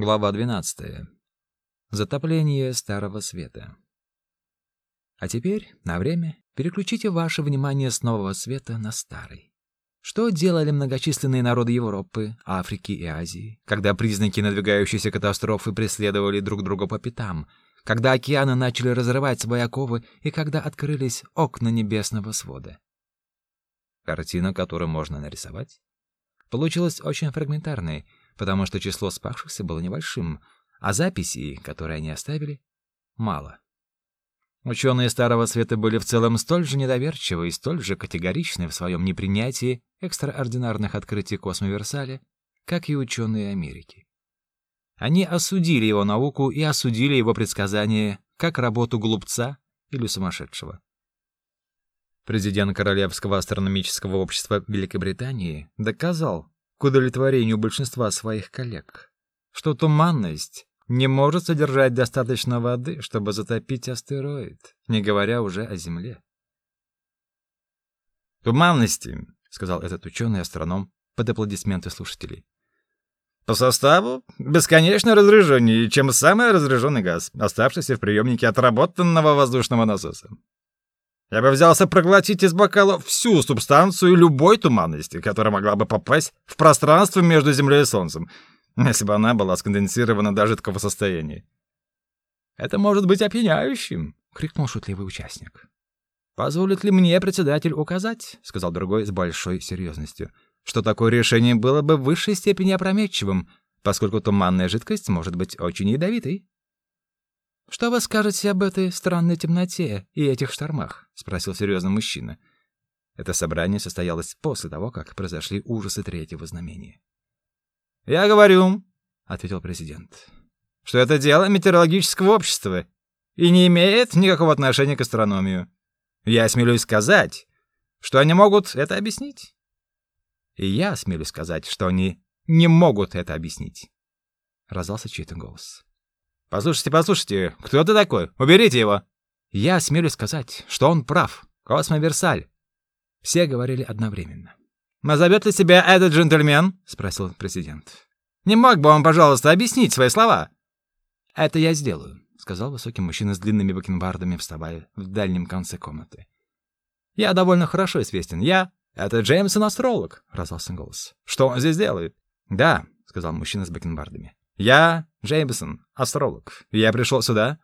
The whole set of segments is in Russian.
Глава 12. Затопление Старого Света. А теперь, на время, переключите ваше внимание с Нового Света на Старый. Что делали многочисленные народы Европы, Африки и Азии, когда признаки надвигающейся катастрофы преследовали друг друга по пятам, когда океаны начали разрывать свои оковы и когда открылись окна небесного свода? Картина, которую можно нарисовать, получилась очень фрагментарной, потому что число спавшихся было небольшим, а записей, которые они оставили, мало. Ученые Старого Света были в целом столь же недоверчивы и столь же категоричны в своем непринятии экстраординарных открытий Космоверсаля, как и ученые Америки. Они осудили его науку и осудили его предсказания как работу глупца или сумасшедшего. Президент Королевского астрономического общества Великобритании доказал, к удовлетворению большинства своих коллег, что туманность не может содержать достаточно воды, чтобы затопить астероид, не говоря уже о Земле. «Туманности», — сказал этот ученый-астроном под аплодисменты слушателей. «По составу бесконечно разряженнее, чем самый разряженный газ, оставшийся в приемнике отработанного воздушного насоса. Я бы взялся проглотить из бокала всю субстанцию любой туманности, которая могла бы попасть в пространство между Землей и Солнцем, если бы она была сконденсирована до жидкого состояния. «Это может быть опьяняющим!» — крикнул шутливый участник. «Позволит ли мне председатель указать?» — сказал другой с большой серьезностью. «Что такое решение было бы в высшей степени опрометчивым, поскольку туманная жидкость может быть очень ядовитой». «Что вы скажете об этой странной темноте и этих штормах?» — спросил серьезный мужчина. Это собрание состоялось после того, как произошли ужасы третьего знамения. «Я говорю», — ответил президент, — «что это дело метеорологического общества и не имеет никакого отношения к астрономию. Я осмелюсь сказать, что они могут это объяснить. И я осмелюсь сказать, что они не могут это объяснить». Раздался чей-то голос. Послушайте, послушайте, кто ты такой? Уберите его. Я осмелюсь сказать, что он прав. Космоверсаль. Все говорили одновременно. «Назовет ли себя этот джентльмен?» — спросил президент. «Не мог бы он, пожалуйста, объяснить свои слова?» «Это я сделаю», — сказал высокий мужчина с длинными бакенбардами, вставая в дальнем конце комнаты. «Я довольно хорошо известен. Я...» «Это Джеймсон Астролог», — раздался голос. «Что он здесь делает?» «Да», — сказал мужчина с бакенбардами. Я Джеймсон, астролог. Я пришел сюда,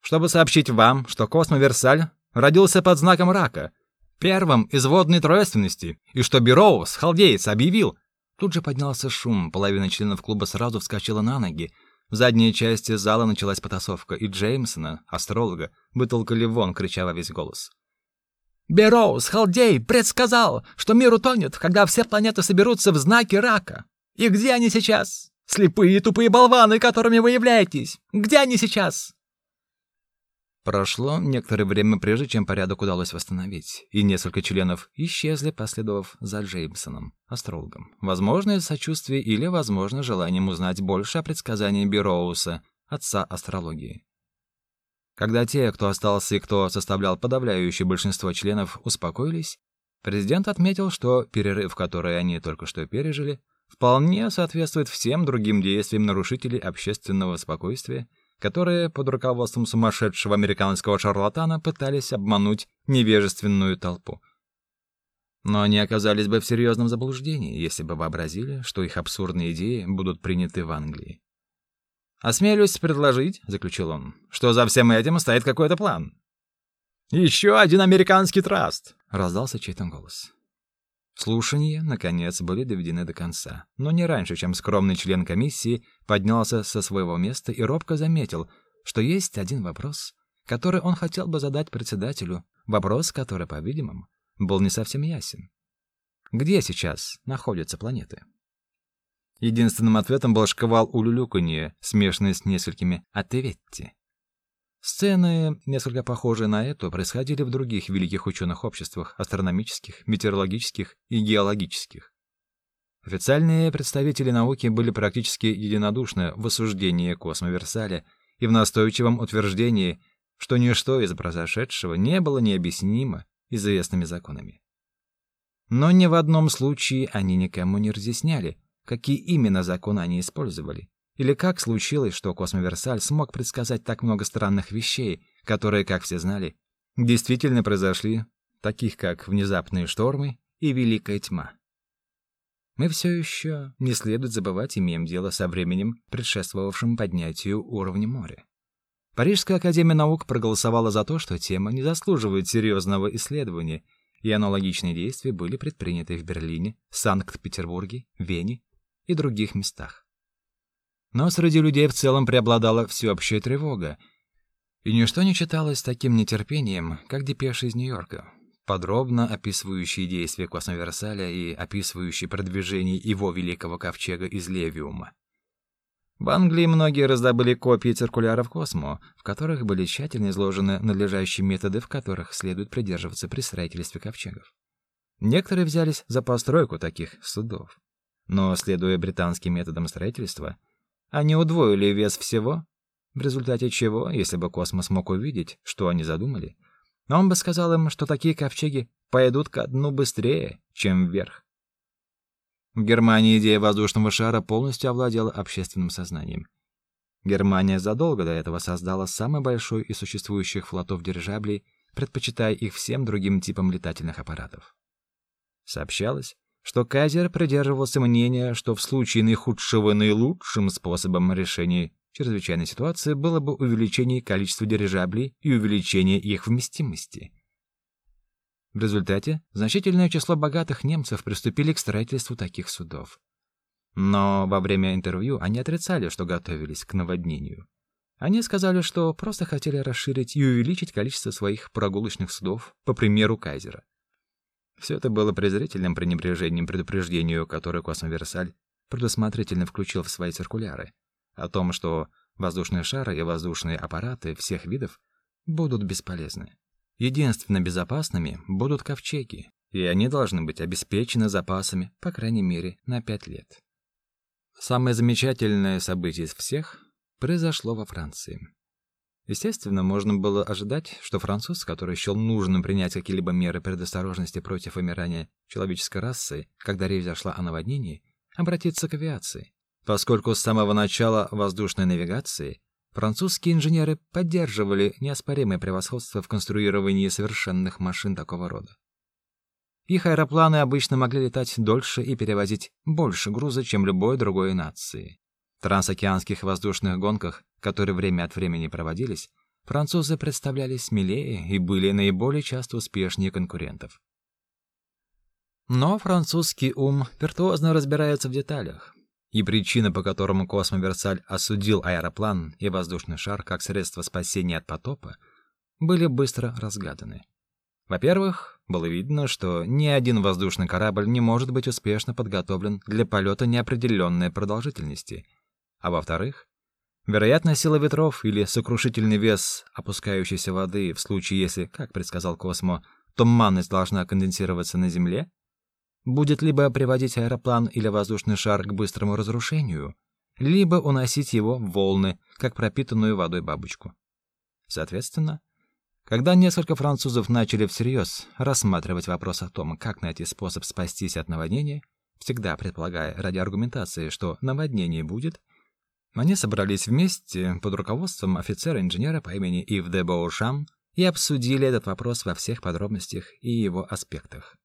чтобы сообщить вам, что Космоверсаль родился под знаком рака, первым из водной тройственности, и что Бероус, халдеец, объявил. Тут же поднялся шум, половина членов клуба сразу вскочила на ноги. В задней части зала началась потасовка, и Джеймсона, астролога, вытолкали вон, крича во весь голос. Бероус, халдей, предсказал, что мир утонет, когда все планеты соберутся в знаке рака. И где они сейчас? Слепые и тупые болваны, которыми вы являетесь! Где они сейчас?» Прошло некоторое время, прежде чем порядок удалось восстановить, и несколько членов исчезли, последовав за Джеймсоном, астрологом. Возможно, из сочувствия или, возможно, желанием узнать больше о предсказании Бироуса, отца астрологии. Когда те, кто остался и кто составлял подавляющее большинство членов, успокоились, президент отметил, что перерыв, который они только что пережили, вполне соответствует всем другим действиям нарушителей общественного спокойствия, которые под руководством сумасшедшего американского шарлатана пытались обмануть невежественную толпу. Но они оказались бы в серьезном заблуждении, если бы вообразили, что их абсурдные идеи будут приняты в Англии. «Осмелюсь предложить», — заключил он, — «что за всем этим стоит какой-то план». «Еще один американский траст!» — раздался чей-то голос. Слушания, наконец, были доведены до конца, но не раньше, чем скромный член комиссии поднялся со своего места и робко заметил, что есть один вопрос, который он хотел бы задать председателю, вопрос, который, по-видимому, был не совсем ясен. Где сейчас находятся планеты? Единственным ответом был шквал улюлюканье, смешанный с несколькими «ответьте». Сцены, несколько похожие на эту, происходили в других великих ученых обществах, астрономических, метеорологических и геологических. Официальные представители науки были практически единодушны в осуждении космоверсаля и в настойчивом утверждении, что ничто из произошедшего не было необъяснимо известными законами. Но ни в одном случае они никому не разъясняли, какие именно законы они использовали, Или как случилось, что Космоверсаль смог предсказать так много странных вещей, которые, как все знали, действительно произошли, таких как внезапные штормы и великая тьма. Мы все еще, не следует забывать, имеем дело со временем, предшествовавшим поднятию уровня моря. Парижская академия наук проголосовала за то, что тема не заслуживает серьезного исследования, и аналогичные действия были предприняты в Берлине, Санкт-Петербурге, Вене и других местах. Но среди людей в целом преобладала всеобщая тревога, и ничто не читалось таким нетерпением, как депеши из Нью-Йорка, подробно описывающие действия Космоверсаля и описывающие продвижение его великого ковчега из Левиума. В Англии многие раздобыли копии циркуляров Космо, в которых были тщательно изложены надлежащие методы, в которых следует придерживаться при строительстве ковчегов. Некоторые взялись за постройку таких судов. Но, следуя британским методам строительства, они удвоили вес всего, в результате чего, если бы Космос мог увидеть, что они задумали, он бы сказал им, что такие ковчеги пойдут ко дну быстрее, чем вверх. В Германии идея воздушного шара полностью овладела общественным сознанием. Германия задолго до этого создала самый большой из существующих флотов дирижаблей, предпочитая их всем другим типам летательных аппаратов. Сообщалось, что Кайзер придерживался мнения, что в случае наихудшего наилучшим способом решения чрезвычайной ситуации было бы увеличение количества дирижаблей и увеличение их вместимости. В результате значительное число богатых немцев приступили к строительству таких судов. Но во время интервью они отрицали, что готовились к наводнению. Они сказали, что просто хотели расширить и увеличить количество своих прогулочных судов, по примеру Кайзера. Все это было презрительным пренебрежением предупреждению, которое Космоверсаль предусмотрительно включил в свои циркуляры, о том, что воздушные шары и воздушные аппараты всех видов будут бесполезны. Единственно безопасными будут ковчеги, и они должны быть обеспечены запасами, по крайней мере, на пять лет. Самое замечательное событие из всех произошло во Франции. Естественно, можно было ожидать, что француз, который счел нужным принять какие-либо меры предосторожности против вымирания человеческой расы, когда речь зашла о наводнении, обратится к авиации, поскольку с самого начала воздушной навигации Французские инженеры поддерживали неоспоримое превосходство в конструировании совершенных машин такого рода. Их аэропланы обычно могли летать дольше и перевозить больше груза, чем любой другой нации. В трансокеанских воздушных гонках, которые время от времени проводились, французы представлялись смелее и были наиболее часто успешнее конкурентов. Но французский ум виртуозно разбирается в деталях. И причина, по которым Космоверсаль осудил аэроплан и воздушный шар как средство спасения от потопа, были быстро разгаданы. Во-первых, было видно, что ни один воздушный корабль не может быть успешно подготовлен для полета неопределенной продолжительности. А во-вторых, вероятно, сила ветров или сокрушительный вес опускающейся воды в случае, если, как предсказал Космо, туманность должна конденсироваться на Земле, будет либо приводить аэроплан или воздушный шар к быстрому разрушению, либо уносить его в волны, как пропитанную водой бабочку. Соответственно, когда несколько французов начали всерьез рассматривать вопрос о том, как найти способ спастись от наводнения, всегда предполагая ради аргументации, что наводнение будет, они собрались вместе под руководством офицера-инженера по имени Ив де Боушам и обсудили этот вопрос во всех подробностях и его аспектах.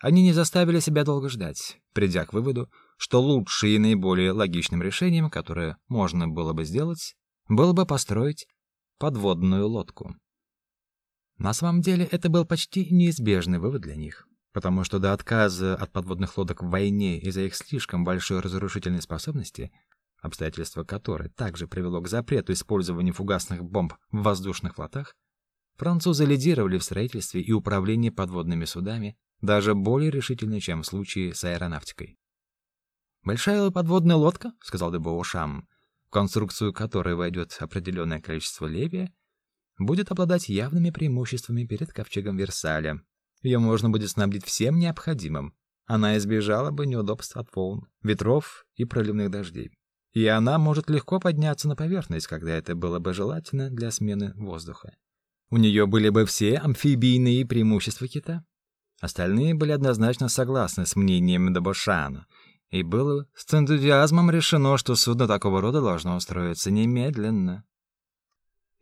Они не заставили себя долго ждать, придя к выводу, что лучшим и наиболее логичным решением, которое можно было бы сделать, было бы построить подводную лодку. На самом деле это был почти неизбежный вывод для них, потому что до отказа от подводных лодок в войне из-за их слишком большой разрушительной способности, обстоятельство которой также привело к запрету использования фугасных бомб в воздушных флотах, французы лидировали в строительстве и управлении подводными судами даже более решительно, чем в случае с аэронавтикой. «Большая подводная лодка», — сказал Дебоушам, в конструкцию которой войдет определенное количество левия, будет обладать явными преимуществами перед ковчегом Версаля. Ее можно будет снабдить всем необходимым. Она избежала бы неудобств от волн, ветров и проливных дождей. И она может легко подняться на поверхность, когда это было бы желательно для смены воздуха. У нее были бы все амфибийные преимущества кита, Остальные были однозначно согласны с мнением Дебошана, И было с энтузиазмом решено, что судно такого рода должно устроиться немедленно.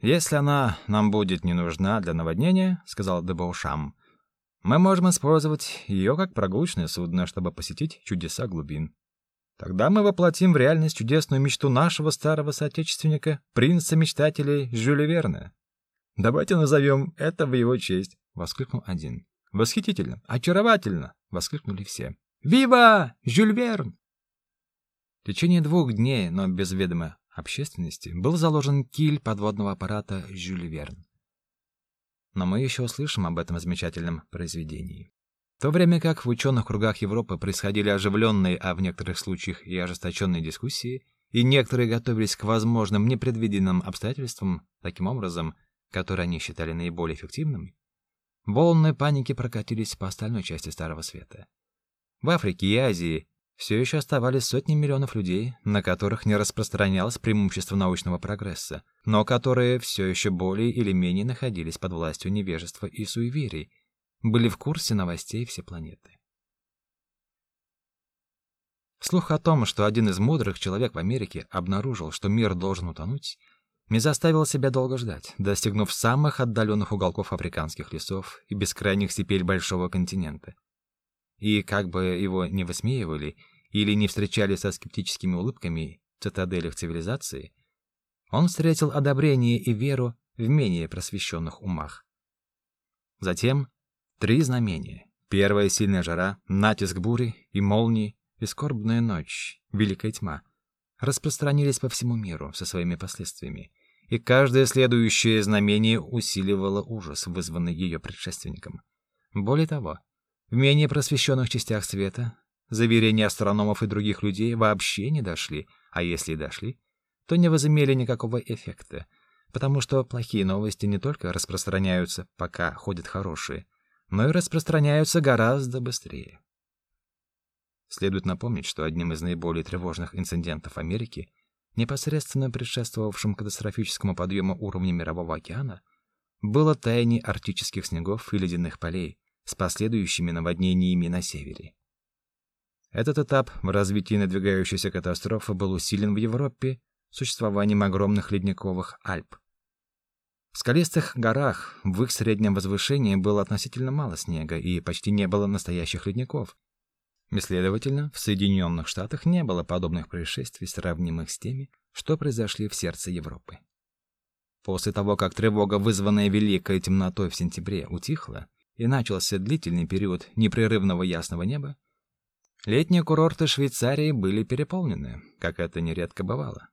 «Если она нам будет не нужна для наводнения», — сказал Дебаушам, — «мы можем использовать ее как прогулочное судно, чтобы посетить чудеса глубин. Тогда мы воплотим в реальность чудесную мечту нашего старого соотечественника, принца мечтателей Жюля Верна. Давайте назовем это в его честь, воскликнул один. Восхитительно, очаровательно, воскликнули все. Вива, Жюль Верн! В течение двух дней, но без ведома общественности, был заложен киль подводного аппарата Жюль Верн. Но мы еще услышим об этом замечательном произведении. В то время как в ученых кругах Европы происходили оживленные, а в некоторых случаях и ожесточенные дискуссии, и некоторые готовились к возможным непредвиденным обстоятельствам таким образом, которые они считали наиболее эффективным, волны паники прокатились по остальной части Старого Света. В Африке и Азии все еще оставались сотни миллионов людей, на которых не распространялось преимущество научного прогресса, но которые все еще более или менее находились под властью невежества и суеверий, были в курсе новостей всей планеты. Слух о том, что один из мудрых человек в Америке обнаружил, что мир должен утонуть, не заставил себя долго ждать, достигнув самых отдаленных уголков африканских лесов и бескрайних степей большого континента. И как бы его не высмеивали или не встречали со скептическими улыбками в цитаделях цивилизации, он встретил одобрение и веру в менее просвещенных умах. Затем Три знамения. Первая сильная жара, натиск бури и молнии и скорбная ночь, великая тьма, распространились по всему миру со своими последствиями, и каждое следующее знамение усиливало ужас, вызванный ее предшественником. Более того, в менее просвещенных частях света заверения астрономов и других людей вообще не дошли, а если и дошли, то не возымели никакого эффекта, потому что плохие новости не только распространяются, пока ходят хорошие, но и распространяются гораздо быстрее. Следует напомнить, что одним из наиболее тревожных инцидентов Америки, непосредственно предшествовавшим катастрофическому подъему уровня мирового океана, было таяние арктических снегов и ледяных полей с последующими наводнениями на севере. Этот этап в развитии надвигающейся катастрофы был усилен в Европе существованием огромных ледниковых Альп, в скалистых горах в их среднем возвышении было относительно мало снега и почти не было настоящих ледников. И, следовательно, в Соединенных Штатах не было подобных происшествий, сравнимых с теми, что произошли в сердце Европы. После того, как тревога, вызванная великой темнотой в сентябре, утихла и начался длительный период непрерывного ясного неба, летние курорты Швейцарии были переполнены, как это нередко бывало.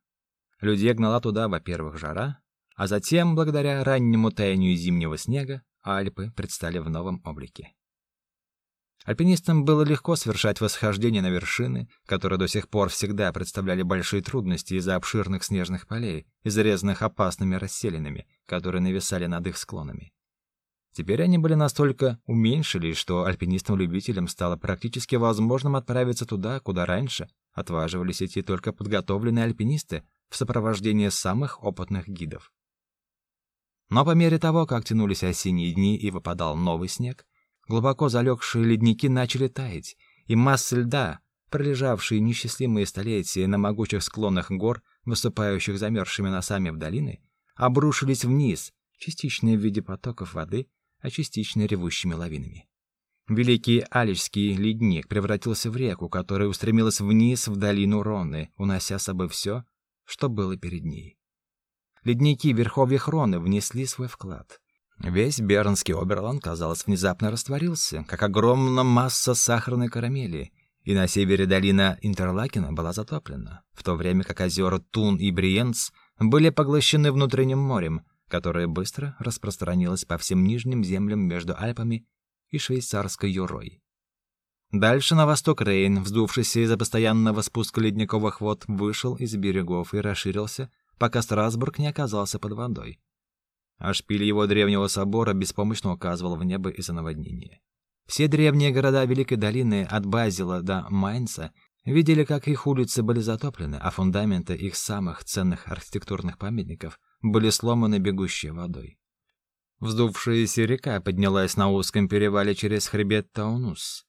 Людей гнала туда, во-первых, жара, а затем, благодаря раннему таянию зимнего снега, Альпы предстали в новом облике. Альпинистам было легко совершать восхождение на вершины, которые до сих пор всегда представляли большие трудности из-за обширных снежных полей, изрезанных опасными расселинами, которые нависали над их склонами. Теперь они были настолько уменьшились, что альпинистам-любителям стало практически возможным отправиться туда, куда раньше отваживались идти только подготовленные альпинисты в сопровождении самых опытных гидов. Но по мере того, как тянулись осенние дни и выпадал новый снег, глубоко залегшие ледники начали таять, и массы льда, пролежавшие несчастливые столетия на могучих склонах гор, выступающих замерзшими носами в долины, обрушились вниз, частично в виде потоков воды, а частично ревущими лавинами. Великий Алижский ледник превратился в реку, которая устремилась вниз в долину Роны, унося с собой все, что было перед ней. Ледники верховья Хроны внесли свой вклад. Весь Бернский Оберланд, казалось, внезапно растворился, как огромная масса сахарной карамели, и на севере долина Интерлакена была затоплена, в то время как озера Тун и Бриенц были поглощены внутренним морем, которое быстро распространилось по всем нижним землям между Альпами и швейцарской Юрой. Дальше на восток Рейн, вздувшийся из-за постоянного спуска ледниковых вод, вышел из берегов и расширился пока Страсбург не оказался под водой. А шпиль его древнего собора беспомощно указывал в небо из-за наводнения. Все древние города Великой долины от Базела до Майнца видели, как их улицы были затоплены, а фундаменты их самых ценных архитектурных памятников были сломаны бегущей водой. Вздувшаяся река поднялась на узком перевале через хребет Таунус.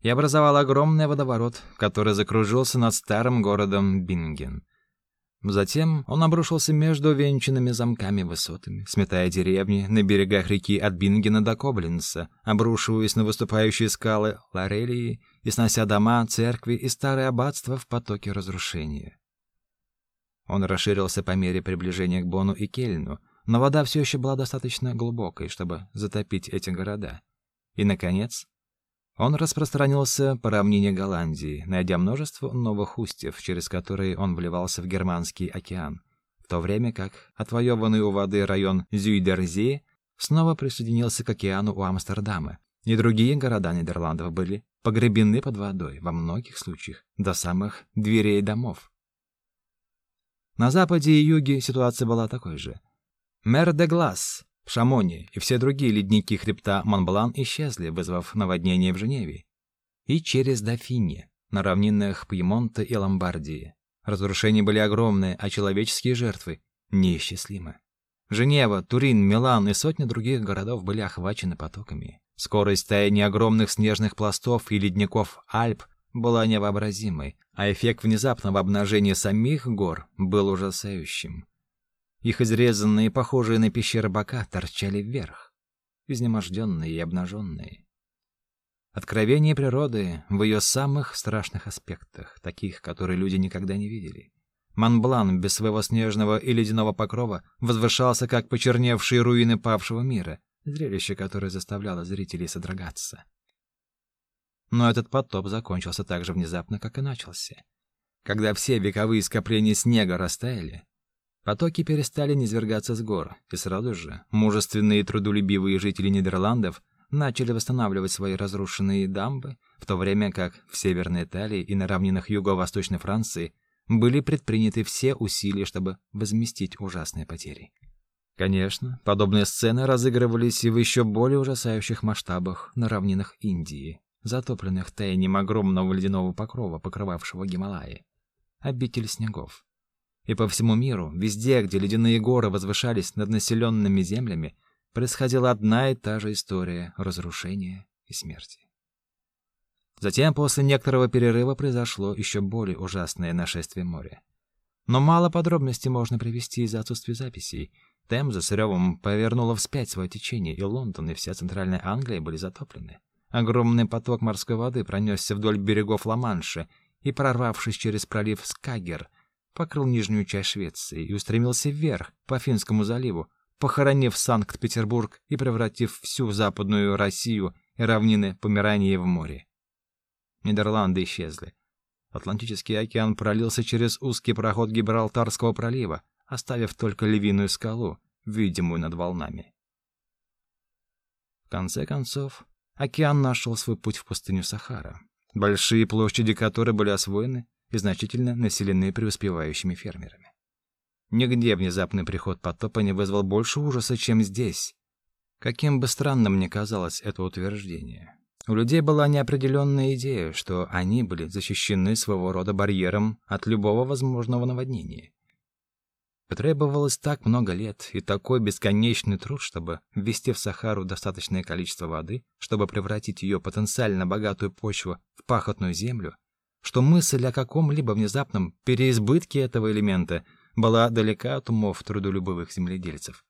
и образовал огромный водоворот, который закружился над старым городом Бинген. Затем он обрушился между венчанными замками высотами, сметая деревни на берегах реки от Бингена до Коблинца, обрушиваясь на выступающие скалы Лорелии и снося дома, церкви и старые аббатства в потоке разрушения. Он расширился по мере приближения к Бону и Кельну, но вода все еще была достаточно глубокой, чтобы затопить эти города. И, наконец, он распространился по равнине Голландии, найдя множество новых устьев, через которые он вливался в Германский океан, в то время как отвоеванный у воды район Зюйдерзee снова присоединился к океану у Амстердама, и другие города Нидерландов были погребены под водой во многих случаях до самых дверей домов. На западе и юге ситуация была такой же. Мэр де Глас Шамони и все другие ледники хребта Монблан исчезли, вызвав наводнение в Женеве. И через Дофине, на равнинах Пьемонта и Ломбардии. Разрушения были огромные, а человеческие жертвы неисчислимы. Женева, Турин, Милан и сотни других городов были охвачены потоками. Скорость таяния огромных снежных пластов и ледников Альп была невообразимой, а эффект внезапного обнажения самих гор был ужасающим. Их изрезанные, похожие на пещеры бока, торчали вверх, изнеможденные и обнаженные. Откровение природы в ее самых страшных аспектах, таких, которые люди никогда не видели. Монблан без своего снежного и ледяного покрова возвышался, как почерневшие руины павшего мира, зрелище которое заставляло зрителей содрогаться. Но этот потоп закончился так же внезапно, как и начался. Когда все вековые скопления снега растаяли, Потоки перестали низвергаться с гор, и сразу же мужественные и трудолюбивые жители Нидерландов начали восстанавливать свои разрушенные дамбы, в то время как в Северной Италии и на равнинах юго-восточной Франции были предприняты все усилия, чтобы возместить ужасные потери. Конечно, подобные сцены разыгрывались и в еще более ужасающих масштабах на равнинах Индии, затопленных таянием огромного ледяного покрова, покрывавшего Гималаи, обитель снегов. И по всему миру, везде, где ледяные горы возвышались над населенными землями, происходила одна и та же история разрушения и смерти. Затем, после некоторого перерыва, произошло еще более ужасное нашествие моря. Но мало подробностей можно привести из-за отсутствия записей. Темза с ревом повернула вспять свое течение, и Лондон и вся центральная Англия были затоплены. Огромный поток морской воды пронесся вдоль берегов Ла-Манша и, прорвавшись через пролив Скагер, покрыл нижнюю часть Швеции и устремился вверх по Финскому заливу, похоронив Санкт-Петербург и превратив всю западную Россию и равнины Померании в море. Нидерланды исчезли. Атлантический океан пролился через узкий проход Гибралтарского пролива, оставив только львиную скалу, видимую над волнами. В конце концов, океан нашел свой путь в пустыню Сахара, большие площади которой были освоены и значительно населены преуспевающими фермерами. Нигде внезапный приход потопа не вызвал больше ужаса, чем здесь. Каким бы странным ни казалось это утверждение, у людей была неопределенная идея, что они были защищены своего рода барьером от любого возможного наводнения. Потребовалось так много лет и такой бесконечный труд, чтобы ввести в Сахару достаточное количество воды, чтобы превратить ее потенциально богатую почву в пахотную землю, что мысль о каком-либо внезапном переизбытке этого элемента была далека от умов трудолюбивых земледельцев.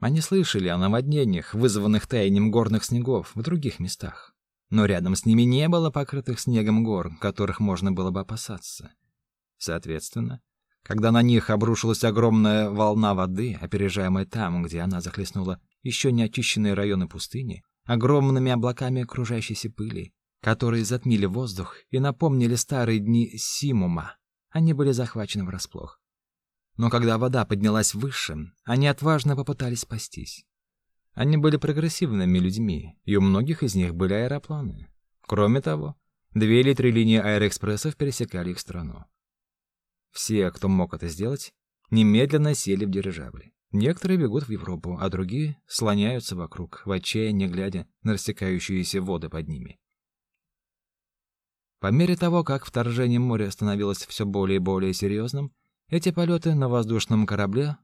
Они слышали о наводнениях, вызванных таянием горных снегов в других местах, но рядом с ними не было покрытых снегом гор, которых можно было бы опасаться. Соответственно, когда на них обрушилась огромная волна воды, опережаемая там, где она захлестнула еще не очищенные районы пустыни, огромными облаками окружающейся пыли, которые затмили воздух и напомнили старые дни Симума. Они были захвачены врасплох. Но когда вода поднялась выше, они отважно попытались спастись. Они были прогрессивными людьми, и у многих из них были аэропланы. Кроме того, две или три линии аэроэкспрессов пересекали их страну. Все, кто мог это сделать, немедленно сели в дирижабли. Некоторые бегут в Европу, а другие слоняются вокруг, в отчаянии глядя на растекающиеся воды под ними. По мере того, как вторжение моря становилось все более и более серьезным, эти полеты на воздушном корабле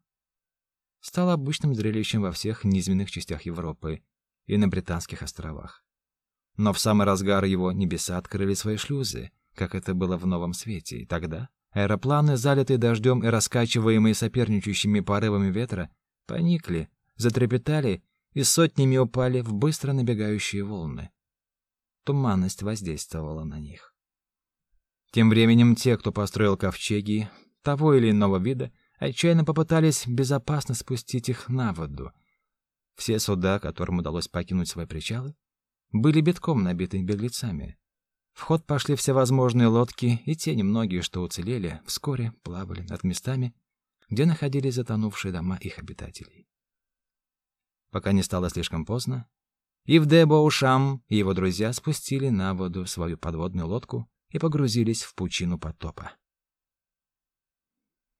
стало обычным зрелищем во всех низменных частях Европы и на британских островах. Но в самый разгар его небеса открыли свои шлюзы, как это было в Новом Свете, и тогда аэропланы, залитые дождем и раскачиваемые соперничающими порывами ветра, поникли, затрепетали и сотнями упали в быстро набегающие волны. Туманность воздействовала на них. Тем временем те, кто построил ковчеги того или иного вида, отчаянно попытались безопасно спустить их на воду. Все суда, которым удалось покинуть свои причалы, были битком набиты беглецами. В ход пошли всевозможные лодки, и те немногие, что уцелели, вскоре плавали над местами, где находились затонувшие дома их обитателей. Пока не стало слишком поздно, Ивде Боушам и его друзья спустили на воду свою подводную лодку и погрузились в пучину потопа.